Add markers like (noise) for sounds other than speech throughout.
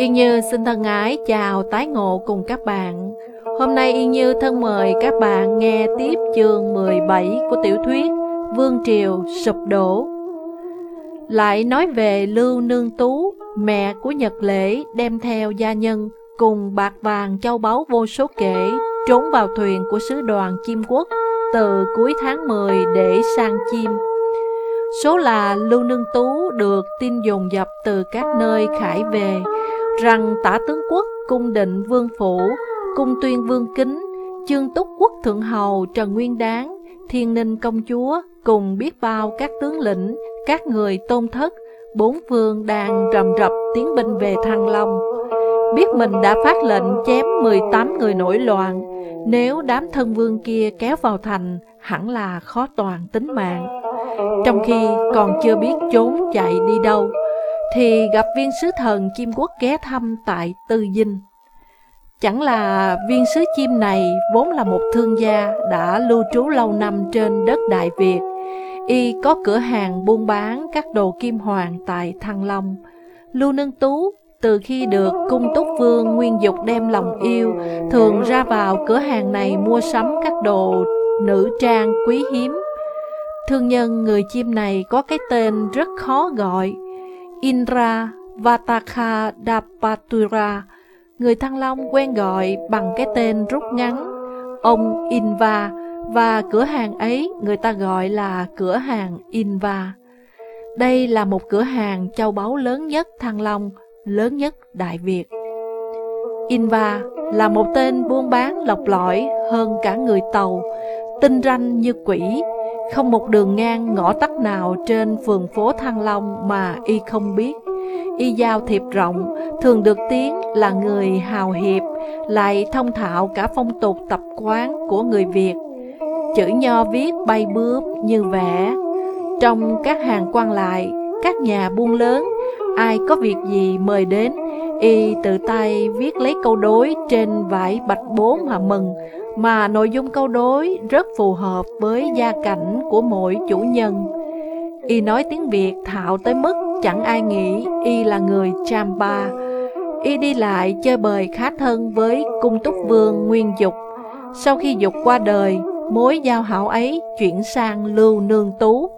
Yên Như xin thân ái chào tái ngộ cùng các bạn. Hôm nay Yên Như thân mời các bạn nghe tiếp chương 17 của tiểu thuyết Vương Triều Sụp Đổ. Lại nói về Lưu Nương Tú, mẹ của Nhật Lễ đem theo gia nhân cùng bạc vàng châu báu vô số kể trốn vào thuyền của sứ đoàn Chim Quốc từ cuối tháng 10 để sang chim. Số là Lưu Nương Tú được tin dồn dập từ các nơi khải về, rằng tả tướng quốc cung định vương phủ, cung tuyên vương kính, chương túc quốc thượng hầu Trần Nguyên Đáng, thiên ninh công chúa cùng biết bao các tướng lĩnh, các người tôn thất, bốn phương đang rầm rập tiến binh về Thăng Long. Biết mình đã phát lệnh chém 18 người nổi loạn, nếu đám thân vương kia kéo vào thành, hẳn là khó toàn tính mạng. Trong khi còn chưa biết trốn chạy đi đâu, thì gặp viên sứ thần chim quốc ghé thăm tại Tư Dinh. Chẳng là viên sứ chim này vốn là một thương gia đã lưu trú lâu năm trên đất Đại Việt. Y có cửa hàng buôn bán các đồ kim hoàng tại Thăng Long. Lưu Nương Tú từ khi được cung túc vương nguyên dục đem lòng yêu, thường ra vào cửa hàng này mua sắm các đồ nữ trang quý hiếm. Thương nhân người chim này có cái tên rất khó gọi, Indra Vataka Dapatura, người Thăng Long quen gọi bằng cái tên rút ngắn, ông Inva, và cửa hàng ấy người ta gọi là cửa hàng Inva. Đây là một cửa hàng châu báu lớn nhất Thăng Long, lớn nhất Đại Việt. Inva là một tên buôn bán lọc lõi hơn cả người Tàu, tinh ranh như quỷ, không một đường ngang ngõ tắt nào trên phường phố Thăng Long mà y không biết. Y giao thiệp rộng, thường được tiếng là người hào hiệp, lại thông thạo cả phong tục tập quán của người Việt. Chữ nho viết bay bướm như vẽ. Trong các hàng quan lại, các nhà buôn lớn, ai có việc gì mời đến, y tự tay viết lấy câu đối trên vải bạch bố mà mừng, mà nội dung câu đối rất phù hợp với gia cảnh của mỗi chủ nhân. Y nói tiếng Việt thạo tới mức chẳng ai nghĩ Y là người Champa. Y đi lại chơi bời khá thân với cung túc vương Nguyên Dục. Sau khi Dục qua đời, mối giao hảo ấy chuyển sang Lưu Nương Tú.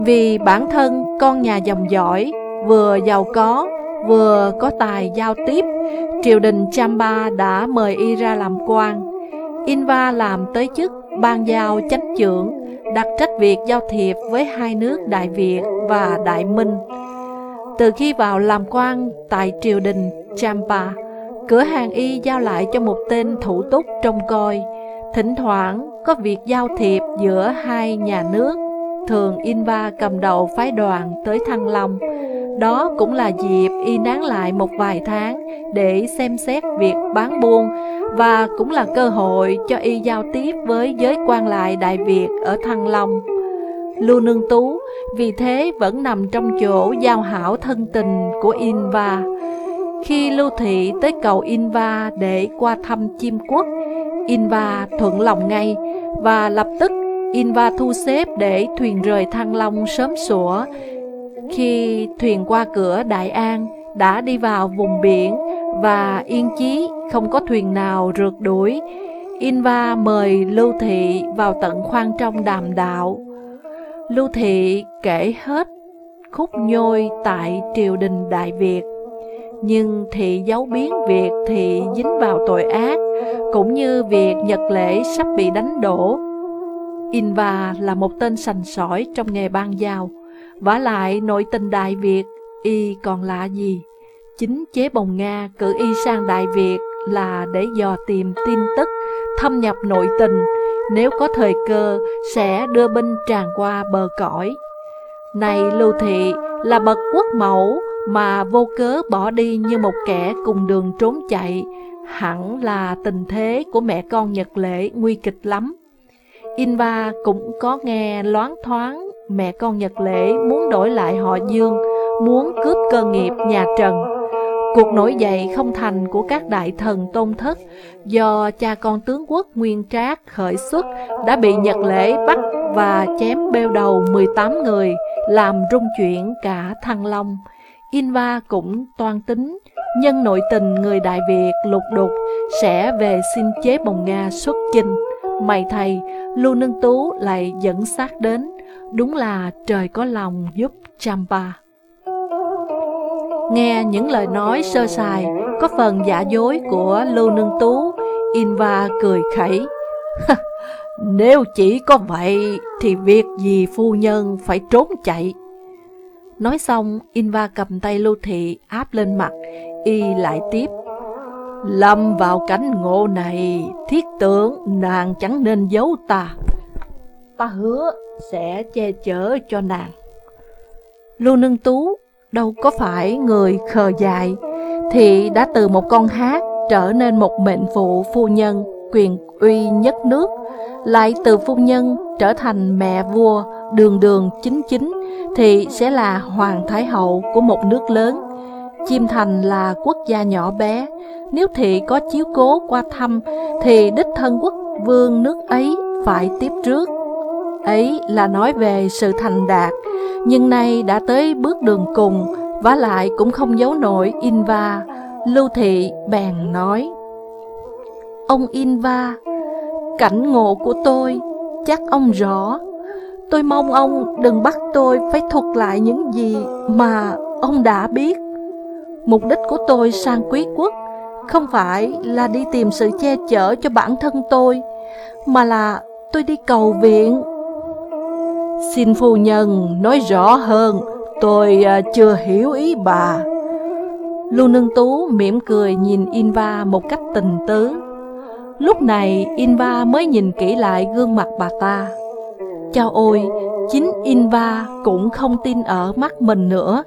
Vì bản thân con nhà dòng giỏi, vừa giàu có, vừa có tài giao tiếp, triều đình Champa đã mời y ra làm quan. Inva làm tới chức ban giao chánh trưởng, đặt trách việc giao thiệp với hai nước Đại Việt và Đại Minh. Từ khi vào làm quan tại triều đình Champa, cửa hàng y giao lại cho một tên thủ túc trông coi. Thỉnh thoảng có việc giao thiệp giữa hai nhà nước, thường Inva cầm đầu phái đoàn tới Thăng Long, đó cũng là dịp y nán lại một vài tháng để xem xét việc bán buôn và cũng là cơ hội cho y giao tiếp với giới quan lại Đại Việt ở Thăng Long. Lưu Nương Tú vì thế vẫn nằm trong chỗ giao hảo thân tình của Inva. Khi Lưu Thị tới cầu Inva để qua thăm chim quốc, Inva thuận lòng ngay và lập tức Inva thu xếp để thuyền rời Thăng Long sớm sủa khi thuyền qua cửa Đại An đã đi vào vùng biển và yên chí không có thuyền nào rượt đuổi, Inva mời Lưu Thị vào tận khoang trong đàm đạo. Lưu Thị kể hết khúc nhôi tại triều đình Đại Việt. Nhưng thị giấu biến việc thị dính vào tội ác, cũng như việc Nhật Lễ sắp bị đánh đổ. Inva là một tên sành sỏi trong nghề ban giao vả lại nội tình Đại Việt, y còn lạ gì? Chính chế bồng Nga cử y sang Đại Việt là để dò tìm tin tức, thâm nhập nội tình, nếu có thời cơ sẽ đưa binh tràn qua bờ cõi. Này Lưu Thị là bậc quốc mẫu mà vô cớ bỏ đi như một kẻ cùng đường trốn chạy, hẳn là tình thế của mẹ con Nhật Lễ nguy kịch lắm. Inva cũng có nghe loáng thoáng mẹ con Nhật Lễ muốn đổi lại họ Dương, muốn cướp cơ nghiệp nhà Trần. Cuộc nổi dậy không thành của các đại thần tôn thất do cha con tướng quốc Nguyên Trác khởi xuất đã bị Nhật Lễ bắt và chém bêu đầu 18 người, làm rung chuyển cả Thăng Long. Inva cũng toan tính, nhân nội tình người Đại Việt lục đục sẽ về xin chế bồng Nga xuất chinh. Mày thầy, Lưu Nương Tú lại dẫn sát đến, đúng là trời có lòng giúp Champa. Nghe những lời nói sơ sài, có phần giả dối của Lưu Nương Tú, Inva cười khẩy. (laughs) Nếu chỉ có vậy thì việc gì phu nhân phải trốn chạy. Nói xong, Inva cầm tay Lưu Thị áp lên mặt, y lại tiếp. Lâm vào cảnh ngộ này, thiết tưởng nàng chẳng nên giấu ta. Ta hứa sẽ che chở cho nàng. Lưu Nương Tú đâu có phải người khờ dại, thì đã từ một con hát trở nên một mệnh phụ phu nhân quyền uy nhất nước, lại từ phu nhân trở thành mẹ vua đường đường chính chính, thì sẽ là hoàng thái hậu của một nước lớn. Chim Thành là quốc gia nhỏ bé, nếu thị có chiếu cố qua thăm, thì đích thân quốc vương nước ấy phải tiếp trước. Ấy là nói về sự thành đạt, nhưng nay đã tới bước đường cùng, và lại cũng không giấu nổi Inva. Lưu Thị bèn nói, Ông Inva, cảnh ngộ của tôi, chắc ông rõ. Tôi mong ông đừng bắt tôi phải thuật lại những gì mà ông đã biết. Mục đích của tôi sang quý quốc không phải là đi tìm sự che chở cho bản thân tôi, mà là tôi đi cầu viện. Xin phu nhân nói rõ hơn, tôi à, chưa hiểu ý bà. Lưu Nương Tú mỉm cười nhìn Inva một cách tình tứ. Lúc này Inva mới nhìn kỹ lại gương mặt bà ta. Chao ôi, chính Inva cũng không tin ở mắt mình nữa.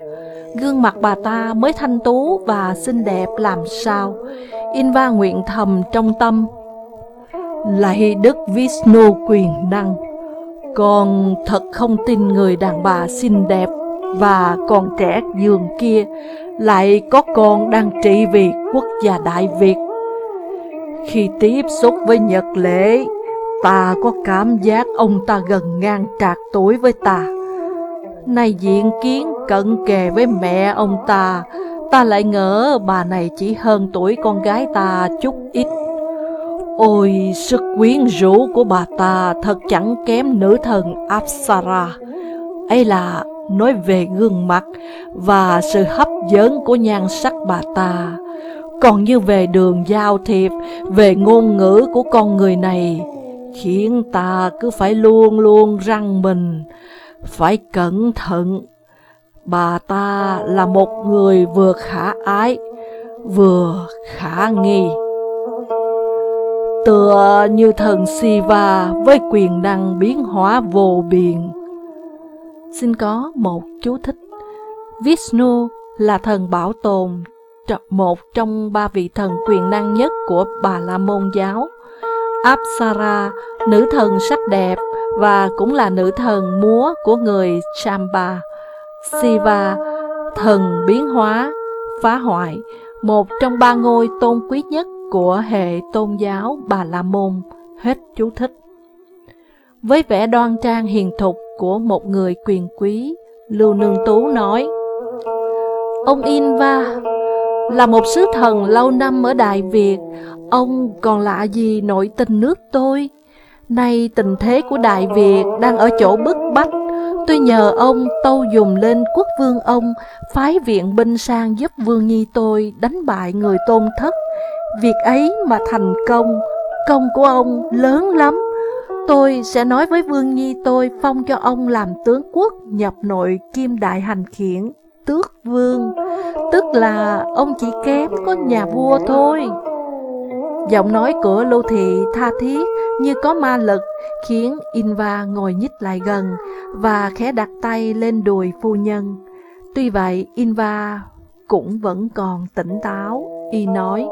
Gương mặt bà ta mới thanh tú và xinh đẹp làm sao. Inva nguyện thầm trong tâm. Lạy Đức Vishnu quyền năng, con thật không tin người đàn bà xinh đẹp và còn trẻ giường kia lại có con đang trị vì quốc gia Đại Việt. Khi tiếp xúc với Nhật Lễ, ta có cảm giác ông ta gần ngang trạc tuổi với ta. Nay diện kiến cận kề với mẹ ông ta, ta lại ngỡ bà này chỉ hơn tuổi con gái ta chút ít. Ôi, sức quyến rũ của bà ta thật chẳng kém nữ thần Apsara. ấy là nói về gương mặt và sự hấp dẫn của nhan sắc bà ta. Còn như về đường giao thiệp, về ngôn ngữ của con người này, khiến ta cứ phải luôn luôn răng mình, phải cẩn thận. Bà ta là một người vừa khả ái, vừa khả nghi. Tựa như thần Siva với quyền năng biến hóa vô biên. Xin có một chú thích. Vishnu là thần bảo tồn, một trong ba vị thần quyền năng nhất của Bà La Môn giáo. Apsara, nữ thần sắc đẹp và cũng là nữ thần múa của người Chamba. Siva, thần biến hóa, phá hoại, một trong ba ngôi tôn quý nhất của hệ tôn giáo Bà La Môn. Hết chú thích. Với vẻ đoan trang hiền thục của một người quyền quý, Lưu Nương Tú nói, Ông Inva là một sứ thần lâu năm ở Đại Việt, ông còn lạ gì nội tình nước tôi? Nay tình thế của Đại Việt đang ở chỗ bức bách, tôi nhờ ông tâu dùng lên quốc vương ông, phái viện binh sang giúp vương nhi tôi đánh bại người tôn thất. Việc ấy mà thành công, công của ông lớn lắm. Tôi sẽ nói với Vương Nhi tôi phong cho ông làm tướng quốc nhập nội kim đại hành khiển, tước vương, tức là ông chỉ kém có nhà vua thôi. Giọng nói của Lô Thị tha thiết như có ma lực, khiến Inva ngồi nhích lại gần và khẽ đặt tay lên đùi phu nhân. Tuy vậy, Inva cũng vẫn còn tỉnh táo, y nói,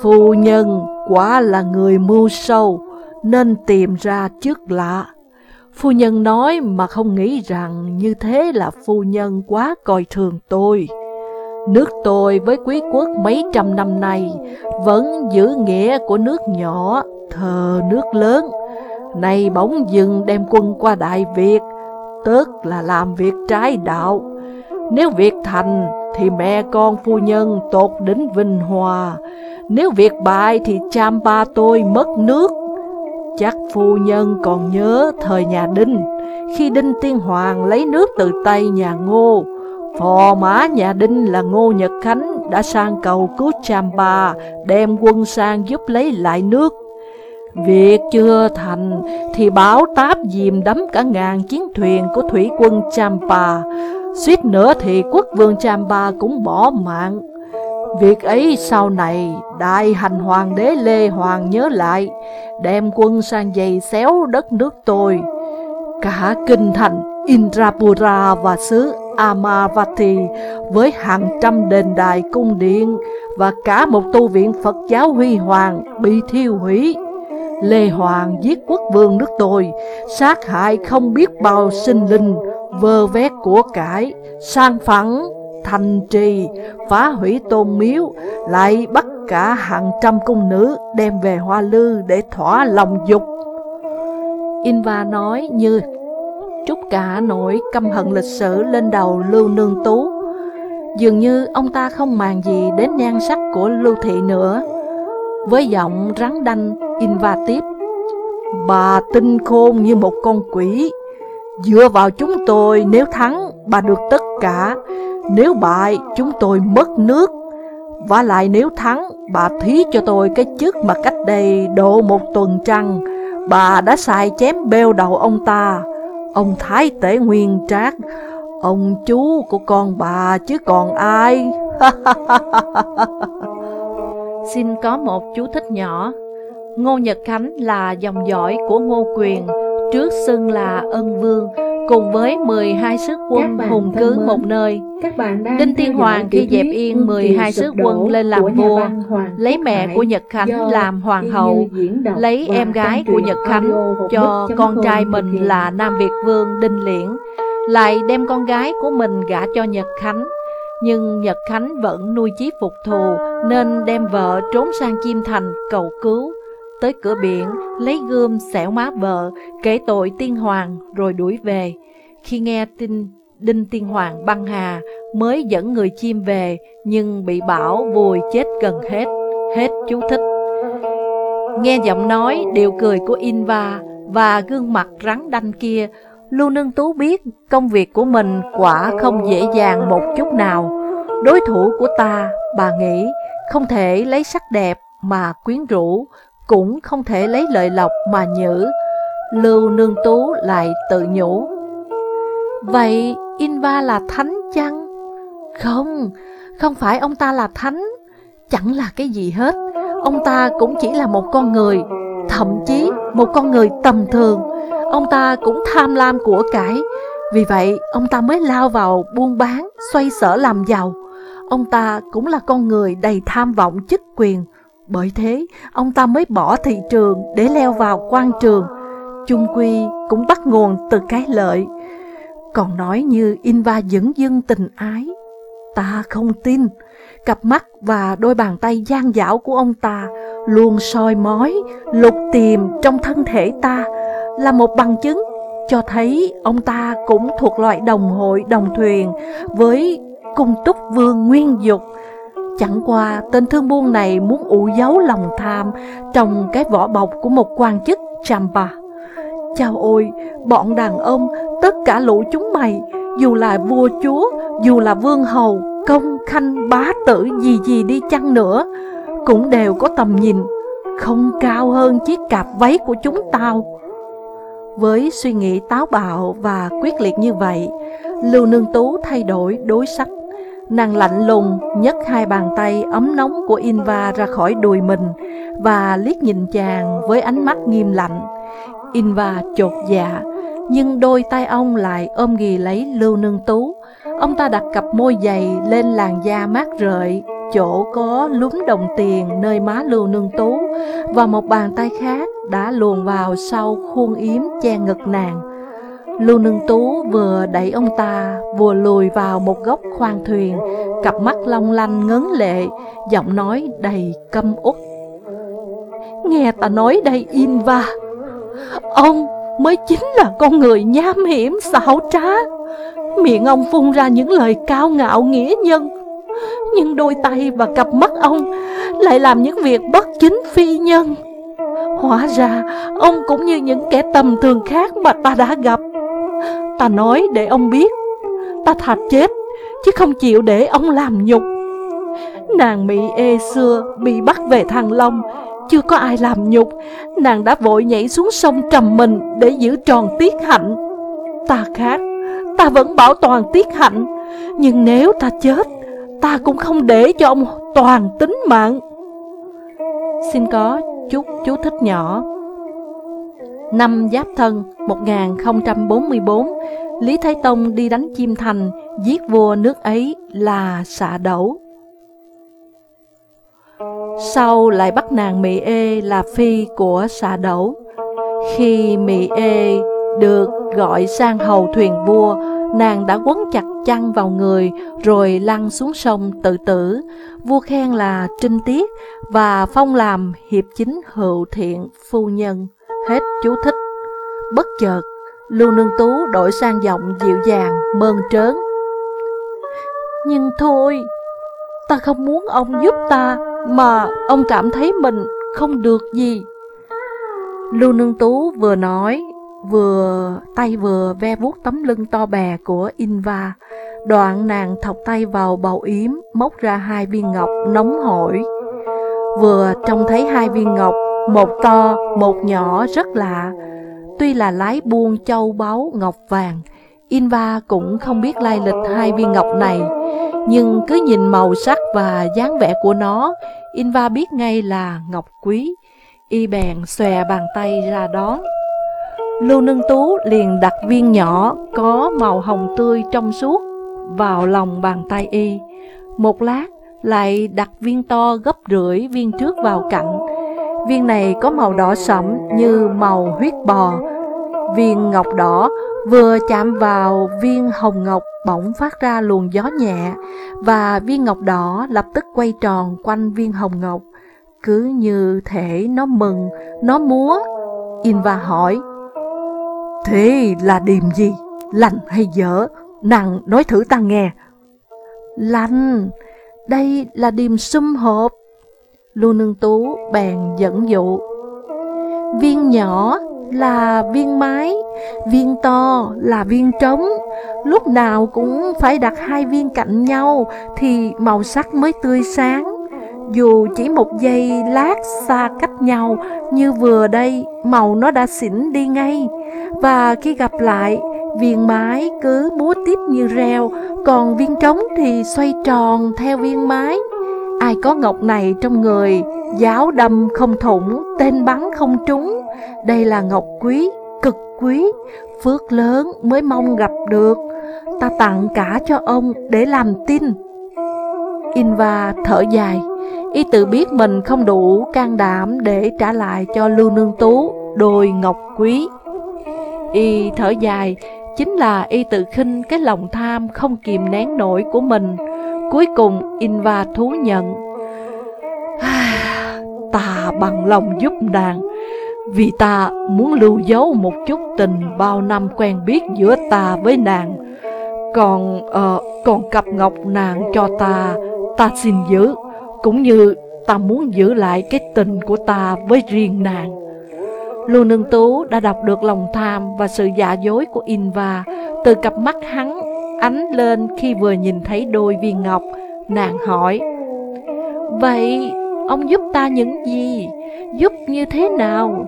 Phu nhân quả là người mưu sâu, nên tìm ra trước lạ. Phu nhân nói mà không nghĩ rằng như thế là phu nhân quá coi thường tôi. Nước tôi với quý quốc mấy trăm năm nay vẫn giữ nghĩa của nước nhỏ, thờ nước lớn. Nay bỗng dừng đem quân qua Đại Việt, tức là làm việc trái đạo. Nếu việc thành thì mẹ con phu nhân tột đến vinh hòa, nếu việc bại thì cham ba tôi mất nước. Chắc phu nhân còn nhớ thời nhà Đinh, khi Đinh Tiên Hoàng lấy nước từ tay nhà Ngô, phò mã nhà Đinh là Ngô Nhật Khánh đã sang cầu cứu cham ba, đem quân sang giúp lấy lại nước. Việc chưa thành thì báo táp dìm đắm cả ngàn chiến thuyền của thủy quân Champa. Suýt nữa thì quốc vương Champa cũng bỏ mạng. Việc ấy sau này đại hành hoàng đế Lê Hoàng nhớ lại, đem quân sang giày xéo đất nước tôi. Cả kinh thành Indrapura và xứ Amavati với hàng trăm đền đài cung điện và cả một tu viện Phật giáo huy hoàng bị thiêu hủy. Lê Hoàng giết quốc vương nước tôi, sát hại không biết bao sinh linh, vơ vét của cải, sang phẳng, thành trì, phá hủy tôn miếu, lại bắt cả hàng trăm cung nữ đem về hoa lư để thỏa lòng dục. Inva nói như trút cả nỗi căm hận lịch sử lên đầu Lưu Nương Tú. Dường như ông ta không màng gì đến nhan sắc của Lưu Thị nữa. Với giọng rắn đanh, Inva tiếp. Bà tinh khôn như một con quỷ. Dựa vào chúng tôi, nếu thắng, bà được tất cả. Nếu bại, chúng tôi mất nước. Và lại nếu thắng, bà thí cho tôi cái chức mà cách đây độ một tuần trăng. Bà đã xài chém bêu đầu ông ta, ông Thái Tể Nguyên Trác, ông chú của con bà chứ còn ai. (laughs) Xin có một chú thích nhỏ. Ngô Nhật Khánh là dòng dõi của Ngô Quyền, trước xưng là Ân Vương, cùng với 12 sức quân hùng cứ một nơi. Đinh Tiên Hoàng khi dẹp yên 12 sức quân lên làm vua, lấy mẹ của Nhật Khánh làm hoàng hậu, lấy em gái của Nhật Khánh cho con trai mình là Nam Việt Vương Đinh Liễn, lại đem con gái của mình gả cho Nhật Khánh. Nhưng Nhật Khánh vẫn nuôi chí phục thù nên đem vợ trốn sang Chiêm Thành cầu cứu. Tới cửa biển, lấy gươm xẻo má vợ, kể tội tiên hoàng rồi đuổi về. Khi nghe tin Đinh Tiên Hoàng băng hà mới dẫn người chim về nhưng bị bảo vùi chết gần hết. Hết chú thích. Nghe giọng nói, điệu cười của Inva và gương mặt rắn đanh kia, Lưu Nương Tú biết công việc của mình quả không dễ dàng một chút nào. Đối thủ của ta, bà nghĩ, không thể lấy sắc đẹp mà quyến rũ, cũng không thể lấy lợi lộc mà nhử. Lưu Nương Tú lại tự nhủ. Vậy Inva là thánh chăng? Không, không phải ông ta là thánh, chẳng là cái gì hết. Ông ta cũng chỉ là một con người, thậm chí một con người tầm thường. Ông ta cũng tham lam của cải, vì vậy ông ta mới lao vào buôn bán, xoay sở làm giàu. Ông ta cũng là con người đầy tham vọng chức quyền, bởi thế ông ta mới bỏ thị trường để leo vào quan trường. Chung quy cũng bắt nguồn từ cái lợi. Còn nói như Inva dẫn dưng tình ái, ta không tin. Cặp mắt và đôi bàn tay gian dảo của ông ta luôn soi mói, lục tìm trong thân thể ta là một bằng chứng cho thấy ông ta cũng thuộc loại đồng hội đồng thuyền với cung túc vương nguyên dục. Chẳng qua tên thương buôn này muốn ủ giấu lòng tham trong cái vỏ bọc của một quan chức Champa. Chào ôi, bọn đàn ông, tất cả lũ chúng mày, dù là vua chúa, dù là vương hầu, công, khanh, bá tử gì gì đi chăng nữa, cũng đều có tầm nhìn, không cao hơn chiếc cạp váy của chúng tao. Với suy nghĩ táo bạo và quyết liệt như vậy, Lưu Nương Tú thay đổi đối sách. Nàng lạnh lùng nhấc hai bàn tay ấm nóng của Inva ra khỏi đùi mình và liếc nhìn chàng với ánh mắt nghiêm lạnh. Inva chột dạ, nhưng đôi tay ông lại ôm ghì lấy Lưu Nương Tú. Ông ta đặt cặp môi dày lên làn da mát rợi, chỗ có lúm đồng tiền nơi má Lưu Nương Tú, và một bàn tay khác đã luồn vào sau khuôn yếm che ngực nàng. Lưu Nương Tú vừa đẩy ông ta, vừa lùi vào một góc khoang thuyền, cặp mắt long lanh ngấn lệ, giọng nói đầy căm uất. Nghe ta nói đây Inva, ông mới chính là con người nham hiểm xảo trá. Miệng ông phun ra những lời cao ngạo nghĩa nhân Nhưng đôi tay và cặp mắt ông Lại làm những việc bất chính phi nhân Hóa ra ông cũng như những kẻ tầm thường khác mà ta đã gặp Ta nói để ông biết. Ta thà chết, Chứ không chịu để ông làm nhục. Nàng Mỹ Ê xưa bị bắt về Thăng Long, Chưa có ai làm nhục. Nàng đã vội nhảy xuống sông trầm mình Để giữ tròn tiết hạnh. Ta khác, Ta vẫn bảo toàn tiết hạnh. Nhưng nếu ta chết, Ta cũng không để cho ông toàn tính mạng. Xin có chút chú thích nhỏ. Năm Giáp Thân 1044 Lý Thái Tông đi đánh Chim Thành, Giết vua nước ấy là xạ đẩu Sau lại bắt nàng Mỹ Ê là phi của xạ đẩu Khi Mỹ Ê được gọi sang hầu thuyền vua, Nàng đã quấn chặt chăn vào người rồi lăn xuống sông tự tử. Vua khen là trinh tiết và phong làm hiệp chính hữu thiện phu nhân. Hết chú thích. Bất chợt, Lưu Nương Tú đổi sang giọng dịu dàng, mơn trớn. Nhưng thôi, ta không muốn ông giúp ta mà ông cảm thấy mình không được gì. Lưu Nương Tú vừa nói vừa tay vừa ve vuốt tấm lưng to bè của Inva. Đoạn nàng thọc tay vào bầu yếm, móc ra hai viên ngọc nóng hổi. Vừa trông thấy hai viên ngọc, một to, một nhỏ rất lạ. Tuy là lái buôn châu báu ngọc vàng, Inva cũng không biết lai lịch hai viên ngọc này, nhưng cứ nhìn màu sắc và dáng vẻ của nó, Inva biết ngay là ngọc quý. Y bèn xòe bàn tay ra đón. Lưu Nương Tú liền đặt viên nhỏ có màu hồng tươi trong suốt vào lòng bàn tay y. Một lát lại đặt viên to gấp rưỡi viên trước vào cạnh. Viên này có màu đỏ sẫm như màu huyết bò. Viên ngọc đỏ vừa chạm vào viên hồng ngọc bỗng phát ra luồng gió nhẹ và viên ngọc đỏ lập tức quay tròn quanh viên hồng ngọc. Cứ như thể nó mừng, nó múa. Inva hỏi, Thế là điềm gì? Lành hay dở? Nàng nói thử ta nghe. Lành, đây là điềm sum hộp. Lưu Nương Tú bèn dẫn dụ. Viên nhỏ là viên mái, viên to là viên trống. Lúc nào cũng phải đặt hai viên cạnh nhau thì màu sắc mới tươi sáng. Dù chỉ một giây lát xa cách nhau như vừa đây, màu nó đã xỉn đi ngay. Và khi gặp lại, viên mái cứ múa tiếp như reo, còn viên trống thì xoay tròn theo viên mái. Ai có ngọc này trong người, giáo đâm không thủng, tên bắn không trúng. Đây là ngọc quý, cực quý, phước lớn mới mong gặp được. Ta tặng cả cho ông để làm tin. Inva thở dài, y tự biết mình không đủ can đảm để trả lại cho Lưu Nương Tú đôi ngọc quý. Y thở dài, chính là y tự khinh cái lòng tham không kìm nén nổi của mình. Cuối cùng Inva thú nhận. (sighs) ta bằng lòng giúp nàng, vì ta muốn lưu giấu một chút tình bao năm quen biết giữa ta với nàng. Còn, uh, còn cặp ngọc nàng cho ta, ta xin giữ, cũng như ta muốn giữ lại cái tình của ta với riêng nàng. Lưu Nương Tú đã đọc được lòng tham và sự giả dối của Inva từ cặp mắt hắn ánh lên khi vừa nhìn thấy đôi viên ngọc. Nàng hỏi, Vậy ông giúp ta những gì? Giúp như thế nào?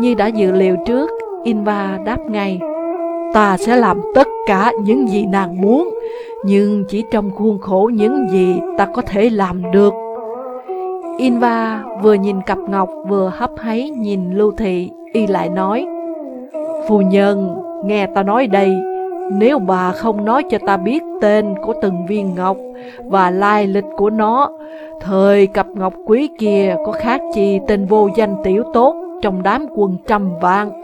Như đã dự liệu trước, Inva đáp ngay, Ta sẽ làm tất cả những gì nàng muốn, nhưng chỉ trong khuôn khổ những gì ta có thể làm được. Inva vừa nhìn cặp ngọc vừa hấp háy nhìn Lưu Thị, y lại nói Phu nhân, nghe ta nói đây, nếu bà không nói cho ta biết tên của từng viên ngọc và lai lịch của nó, thời cặp ngọc quý kia có khác chi tên vô danh tiểu tốt trong đám quân trăm vạn.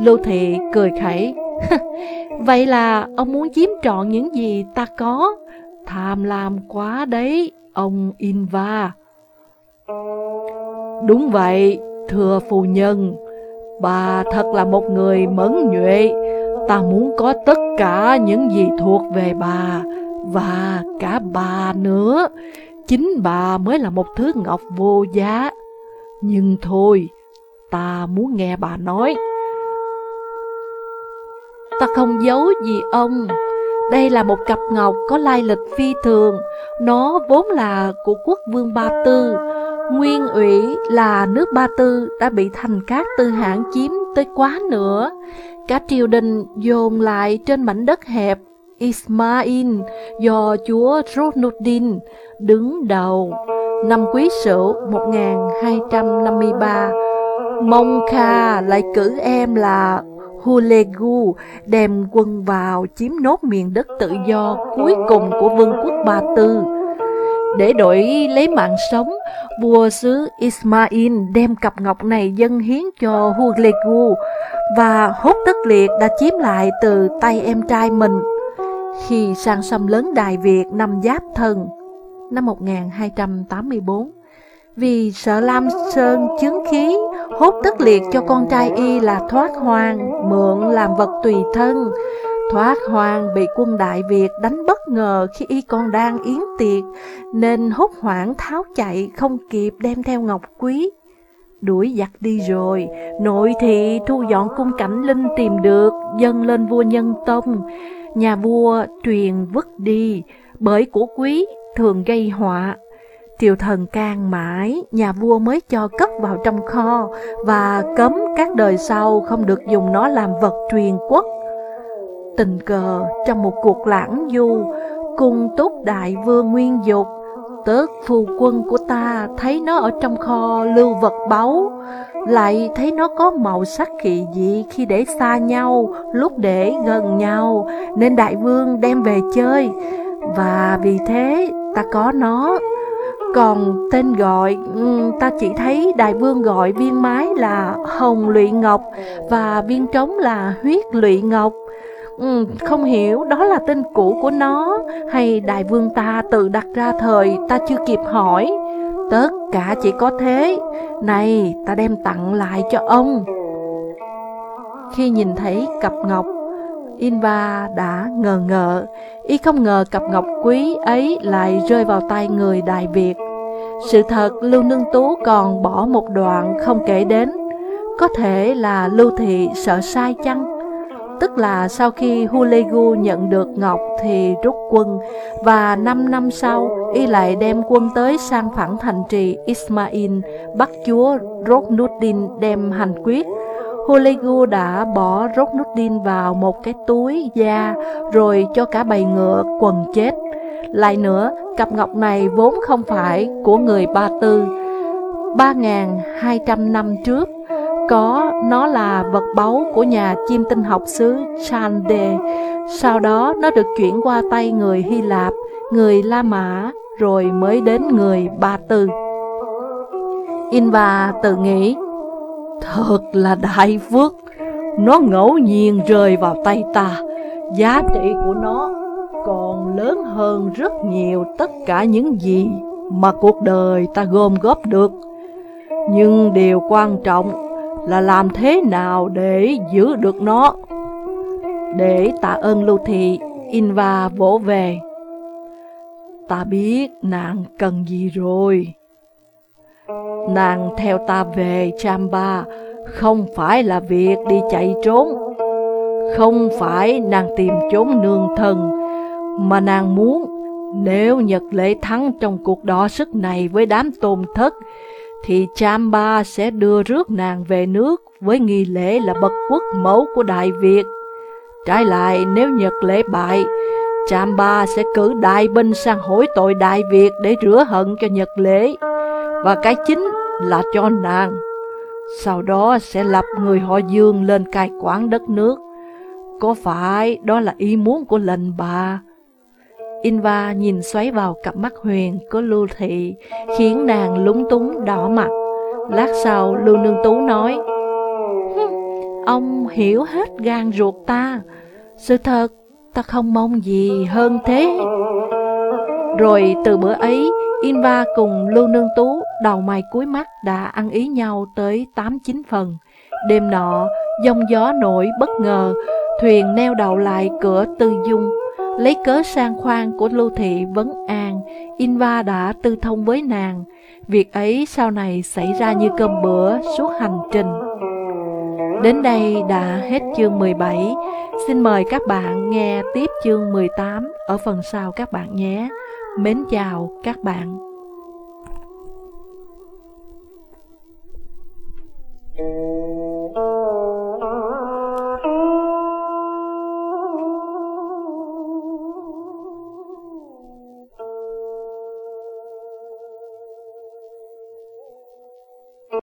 Lưu Thị cười khẩy, (laughs) vậy là ông muốn chiếm trọn những gì ta có, tham lam quá đấy, ông Inva. Đúng vậy, thưa phu nhân, bà thật là một người mẫn nhuệ, Ta muốn có tất cả những gì thuộc về bà, và cả bà nữa. Chính bà mới là một thứ ngọc vô giá. Nhưng thôi, ta muốn nghe bà nói. Ta không giấu gì ông. Đây là một cặp ngọc có lai lịch phi thường. Nó vốn là của quốc vương Ba Tư. Nguyên ủy là nước Ba Tư đã bị thành các tư hãng chiếm tới quá nữa. Cả triều đình dồn lại trên mảnh đất hẹp Ismail do chúa Ruknuddin đứng đầu năm quý sửu 1253. Mông Kha lại cử em là Hulegu đem quân vào chiếm nốt miền đất tự do cuối cùng của vương quốc Ba Tư. Để đổi lấy mạng sống, vua xứ Ismail đem cặp ngọc này dâng hiến cho Hulegu và hốt tất liệt đã chiếm lại từ tay em trai mình. Khi sang xâm lớn Đại Việt năm Giáp Thân năm 1284 vì sợ Lam Sơn chứng khí, hốt tất liệt cho con trai y là thoát hoàng mượn làm vật tùy thân thoát hoàng bị quân đại việt đánh bất ngờ khi y còn đang yến tiệc nên hốt hoảng tháo chạy không kịp đem theo ngọc quý. Đuổi giặc đi rồi nội thị thu dọn cung cảnh linh tìm được dâng lên vua nhân tông. Nhà vua truyền vứt đi bởi của quý thường gây họa. Triều thần can mãi, nhà vua mới cho cất vào trong kho và cấm các đời sau không được dùng nó làm vật truyền quốc. Tình cờ trong một cuộc lãng du, cùng túc đại vương Nguyên Dục, tớt phù quân của ta thấy nó ở trong kho lưu vật báu, lại thấy nó có màu sắc kỳ dị khi để xa nhau, lúc để gần nhau, nên đại vương đem về chơi, và vì thế ta có nó. Còn tên gọi, ta chỉ thấy đại vương gọi viên mái là hồng lụy ngọc và viên trống là huyết lụy ngọc. Ừ, không hiểu đó là tên cũ của nó hay đại vương ta tự đặt ra thời ta chưa kịp hỏi. Tất cả chỉ có thế. Này, ta đem tặng lại cho ông. Khi nhìn thấy cặp ngọc Inva đã ngờ ngợ, y không ngờ cặp ngọc quý ấy lại rơi vào tay người Đại Việt. Sự thật Lưu Nương Tú còn bỏ một đoạn không kể đến, có thể là Lưu Thị sợ sai chăng? Tức là sau khi Hulegu nhận được Ngọc thì rút quân, và 5 năm sau, y lại đem quân tới sang phẳng thành trì Ismail, bắt chúa Roknuddin đem hành quyết. Hulegu đã bỏ Roknuddin vào một cái túi da rồi cho cả bầy ngựa quần chết. Lại nữa, cặp ngọc này vốn không phải của người Ba Tư. 3.200 năm trước, có nó là vật báu của nhà chiêm tinh học xứ Chande. Sau đó nó được chuyển qua tay người Hy Lạp, người La Mã, rồi mới đến người Ba Tư. Inva tự nghĩ, thật là đại phước, nó ngẫu nhiên rơi vào tay ta, giá trị của nó còn lớn hơn rất nhiều tất cả những gì mà cuộc đời ta gom góp được. Nhưng điều quan trọng là làm thế nào để giữ được nó. Để tạ ơn Lưu Thị, Inva vỗ về. Ta biết nàng cần gì rồi. Nàng theo ta về Chamba không phải là việc đi chạy trốn. Không phải nàng tìm trốn nương thần, mà nàng muốn nếu Nhật Lễ thắng trong cuộc đọ sức này với đám tôn thất, thì Chamba sẽ đưa rước nàng về nước với nghi lễ là bậc quốc mẫu của Đại Việt. Trái lại, nếu Nhật Lễ bại, Chamba sẽ cử đại binh sang hối tội Đại Việt để rửa hận cho Nhật Lễ. Và cái chính là cho nàng. Sau đó sẽ lập người họ Dương lên cai quản đất nước. Có phải đó là ý muốn của lệnh bà? Inva nhìn xoáy vào cặp mắt huyền của Lưu Thị, khiến nàng lúng túng đỏ mặt. Lát sau, Lưu Nương Tú nói, Ông hiểu hết gan ruột ta, sự thật ta không mong gì hơn thế. Rồi từ bữa ấy, Inva cùng Lưu Nương Tú đầu mày cuối mắt đã ăn ý nhau tới 8-9 phần. Đêm nọ, dông gió nổi bất ngờ, Thuyền neo đậu lại cửa Tư Dung, lấy cớ sang khoan của Lưu Thị Vấn An, Inva đã tư thông với nàng. Việc ấy sau này xảy ra như cơm bữa suốt hành trình. Đến đây đã hết chương 17. Xin mời các bạn nghe tiếp chương 18 ở phần sau các bạn nhé. Mến chào các bạn.